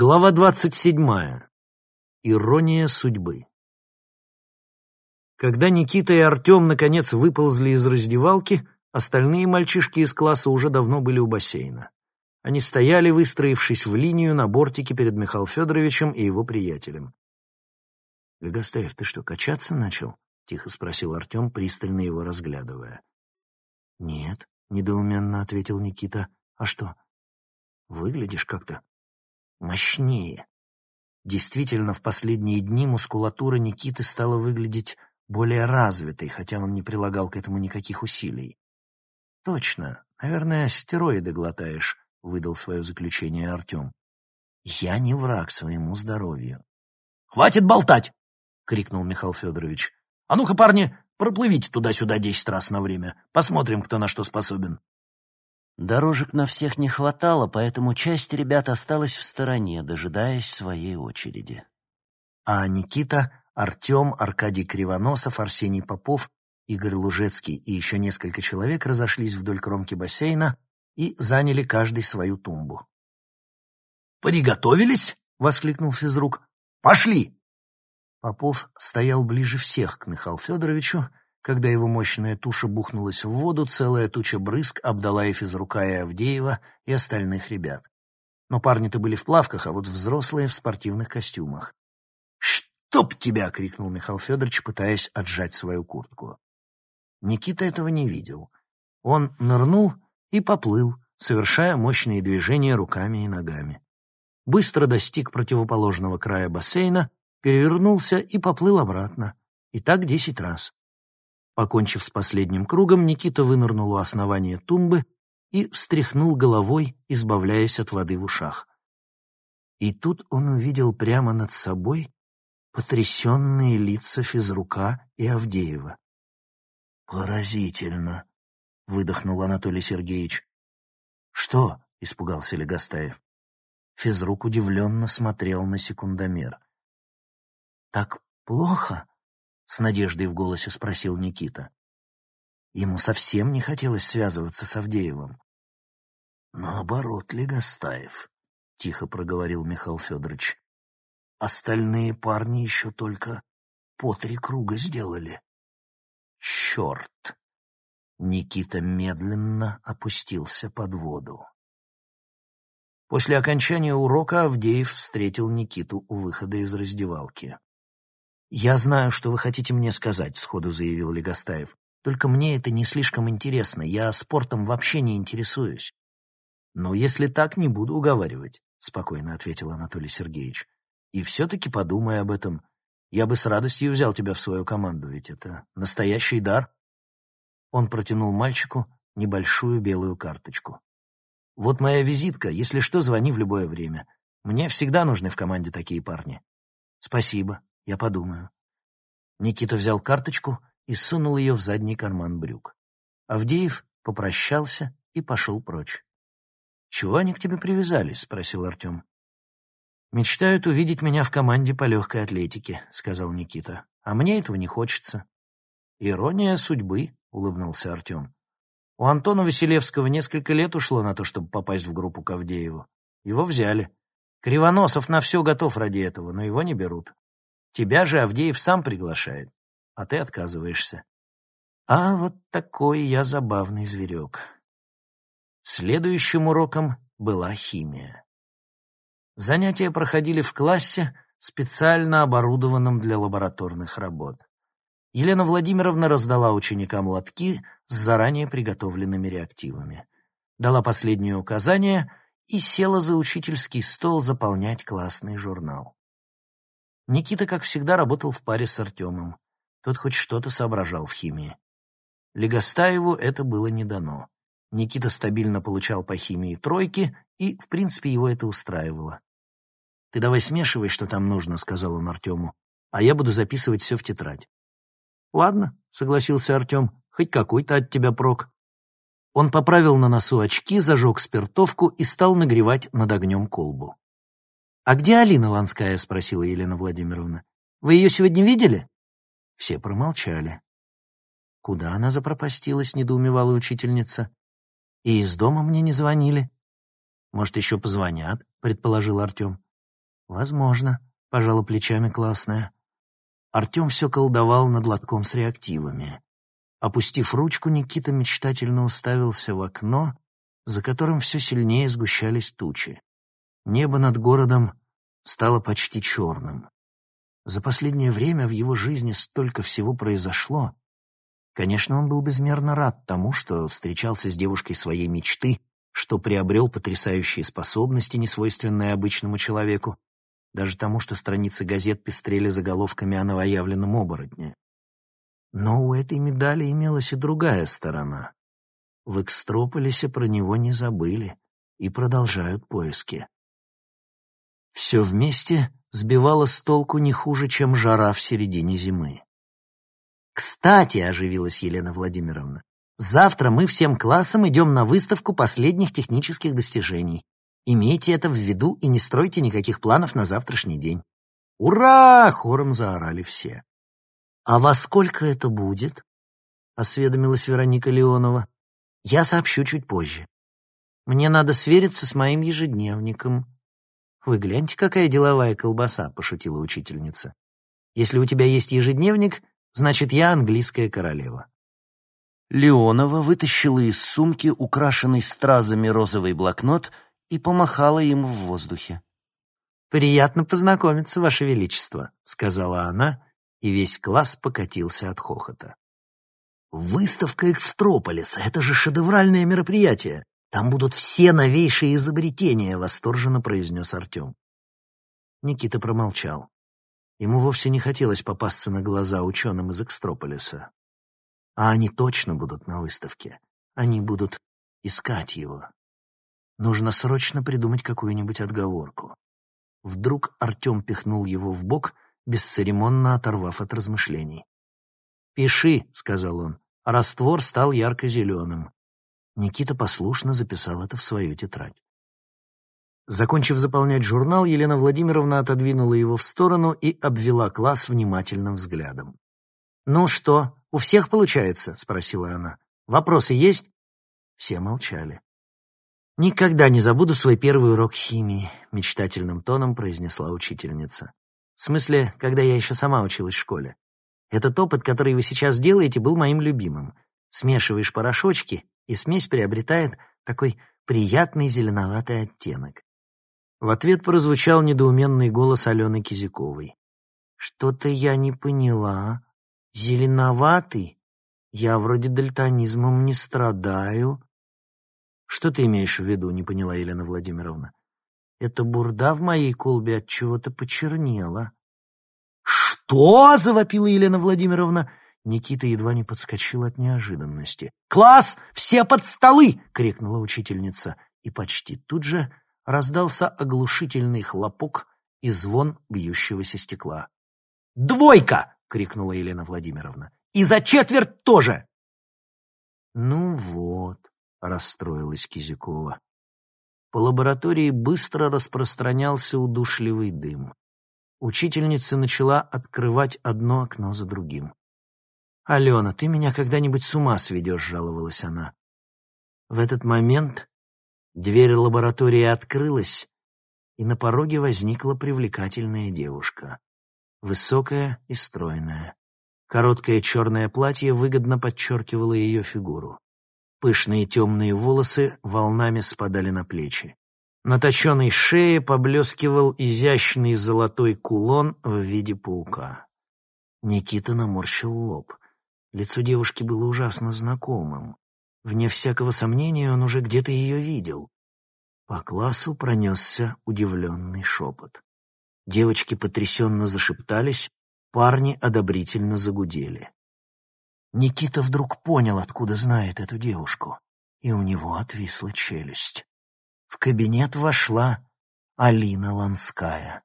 Глава двадцать седьмая. Ирония судьбы. Когда Никита и Артем наконец выползли из раздевалки, остальные мальчишки из класса уже давно были у бассейна. Они стояли, выстроившись в линию на бортике перед Михаилом Федоровичем и его приятелем. «Легостаев, ты что, качаться начал?» — тихо спросил Артем, пристально его разглядывая. «Нет», — недоуменно ответил Никита. «А что?» «Выглядишь как-то мощнее». Действительно, в последние дни мускулатура Никиты стала выглядеть более развитой, хотя он не прилагал к этому никаких усилий. «Точно. Наверное, стероиды глотаешь», — выдал свое заключение Артем. «Я не враг своему здоровью». «Хватит болтать!» — крикнул Михаил Федорович. «А ну-ка, парни, проплывите туда-сюда десять раз на время. Посмотрим, кто на что способен». Дорожек на всех не хватало, поэтому часть ребят осталась в стороне, дожидаясь своей очереди. А Никита, Артем, Аркадий Кривоносов, Арсений Попов, Игорь Лужецкий и еще несколько человек разошлись вдоль кромки бассейна и заняли каждый свою тумбу. «Приготовились?» — воскликнул физрук. «Пошли!» Попов стоял ближе всех к Михаилу Федоровичу, когда его мощная туша бухнулась в воду, целая туча брызг обдала и физрука, и Авдеева, и остальных ребят. Но парни-то были в плавках, а вот взрослые в спортивных костюмах. «Чтоб тебя!» — крикнул Михаил Федорович, пытаясь отжать свою куртку. Никита этого не видел. Он нырнул и поплыл, совершая мощные движения руками и ногами. Быстро достиг противоположного края бассейна, перевернулся и поплыл обратно. И так десять раз. Покончив с последним кругом, Никита вынырнул у основания тумбы и встряхнул головой, избавляясь от воды в ушах. И тут он увидел прямо над собой потрясенные лица физрука и Авдеева. «Поразительно!» — выдохнул Анатолий Сергеевич. «Что?» — испугался Легостаев. Физрук удивленно смотрел на секундомер. «Так плохо?» С надеждой в голосе спросил Никита. Ему совсем не хотелось связываться с Авдеевым. «Наоборот, Легостаев», — тихо проговорил Михаил Федорович. «Остальные парни еще только по три круга сделали». «Черт!» Никита медленно опустился под воду. После окончания урока Авдеев встретил Никиту у выхода из раздевалки. «Я знаю, что вы хотите мне сказать», — сходу заявил Легостаев. «Только мне это не слишком интересно. Я спортом вообще не интересуюсь». «Ну, если так, не буду уговаривать», — спокойно ответил Анатолий Сергеевич. «И все-таки подумай об этом. Я бы с радостью взял тебя в свою команду, ведь это настоящий дар». Он протянул мальчику небольшую белую карточку. «Вот моя визитка. Если что, звони в любое время. Мне всегда нужны в команде такие парни». «Спасибо», я подумаю. Никита взял карточку и сунул ее в задний карман брюк. Авдеев попрощался и пошел прочь. «Чего они к тебе привязались?» — спросил Артем. «Мечтают увидеть меня в команде по легкой атлетике», — сказал Никита. «А мне этого не хочется». «Ирония судьбы», — улыбнулся Артем. «У Антона Василевского несколько лет ушло на то, чтобы попасть в группу к. Его взяли. Кривоносов на все готов ради этого, но его не берут. Тебя же Авдеев сам приглашает, а ты отказываешься. А вот такой я забавный зверек. Следующим уроком была химия. Занятия проходили в классе, специально оборудованном для лабораторных работ. Елена Владимировна раздала ученикам лотки с заранее приготовленными реактивами. Дала последнее указание и села за учительский стол заполнять классный журнал. Никита, как всегда, работал в паре с Артемом. Тот хоть что-то соображал в химии. Легостаеву это было не дано. Никита стабильно получал по химии тройки, и, в принципе, его это устраивало. «Ты давай смешивай, что там нужно», — сказал он Артему, «а я буду записывать все в тетрадь». «Ладно», — согласился Артем, — «хоть какой-то от тебя прок». Он поправил на носу очки, зажег спиртовку и стал нагревать над огнем колбу. «А где Алина Ланская?» — спросила Елена Владимировна. «Вы ее сегодня видели?» Все промолчали. «Куда она запропастилась?» — недоумевала учительница. «И из дома мне не звонили». «Может, еще позвонят?» — предположил Артем. «Возможно», — пожала плечами классная. Артем все колдовал над лотком с реактивами. Опустив ручку, Никита мечтательно уставился в окно, за которым все сильнее сгущались тучи. Небо над городом стало почти черным. За последнее время в его жизни столько всего произошло. Конечно, он был безмерно рад тому, что встречался с девушкой своей мечты, что приобрел потрясающие способности, несвойственные обычному человеку, даже тому, что страницы газет пестрели заголовками о новоявленном оборотне. Но у этой медали имелась и другая сторона. В Экстрополисе про него не забыли и продолжают поиски. Все вместе сбивало с толку не хуже, чем жара в середине зимы. «Кстати», — оживилась Елена Владимировна, «завтра мы всем классом идем на выставку последних технических достижений. Имейте это в виду и не стройте никаких планов на завтрашний день». «Ура!» — хором заорали все. «А во сколько это будет?» — осведомилась Вероника Леонова. «Я сообщу чуть позже. Мне надо свериться с моим ежедневником». «Вы гляньте, какая деловая колбаса», — пошутила учительница. «Если у тебя есть ежедневник, значит, я английская королева». Леонова вытащила из сумки украшенный стразами розовый блокнот и помахала им в воздухе. «Приятно познакомиться, Ваше Величество», — сказала она, и весь класс покатился от хохота. «Выставка Экстрополиса — это же шедевральное мероприятие. Там будут все новейшие изобретения», — восторженно произнес Артем. Никита промолчал. Ему вовсе не хотелось попасться на глаза ученым из Экстрополиса. А они точно будут на выставке. Они будут искать его. Нужно срочно придумать какую-нибудь отговорку. Вдруг Артем пихнул его в бок — бесцеремонно оторвав от размышлений. «Пиши», — сказал он. Раствор стал ярко-зеленым. Никита послушно записал это в свою тетрадь. Закончив заполнять журнал, Елена Владимировна отодвинула его в сторону и обвела класс внимательным взглядом. «Ну что, у всех получается?» — спросила она. «Вопросы есть?» Все молчали. «Никогда не забуду свой первый урок химии», — мечтательным тоном произнесла учительница. В смысле, когда я еще сама училась в школе. Этот опыт, который вы сейчас делаете, был моим любимым. Смешиваешь порошочки, и смесь приобретает такой приятный зеленоватый оттенок. В ответ прозвучал недоуменный голос Алены Кизяковой. «Что-то я не поняла. Зеленоватый? Я вроде дальтонизмом не страдаю». «Что ты имеешь в виду?» — не поняла Елена Владимировна. Эта бурда в моей колбе от чего-то почернела. «Что?» — завопила Елена Владимировна. Никита едва не подскочил от неожиданности. «Класс! Все под столы!» — крикнула учительница. И почти тут же раздался оглушительный хлопок и звон бьющегося стекла. «Двойка!» — крикнула Елена Владимировна. «И за четверть тоже!» «Ну вот», — расстроилась Кизякова. По лаборатории быстро распространялся удушливый дым. Учительница начала открывать одно окно за другим. «Алена, ты меня когда-нибудь с ума сведешь», — жаловалась она. В этот момент дверь лаборатории открылась, и на пороге возникла привлекательная девушка. Высокая и стройная. Короткое черное платье выгодно подчеркивало ее фигуру. Пышные темные волосы волнами спадали на плечи. На точенной шее поблескивал изящный золотой кулон в виде паука. Никита наморщил лоб. Лицо девушки было ужасно знакомым. Вне всякого сомнения он уже где-то ее видел. По классу пронесся удивленный шепот. Девочки потрясенно зашептались, парни одобрительно загудели. Никита вдруг понял, откуда знает эту девушку, и у него отвисла челюсть. В кабинет вошла Алина Ланская.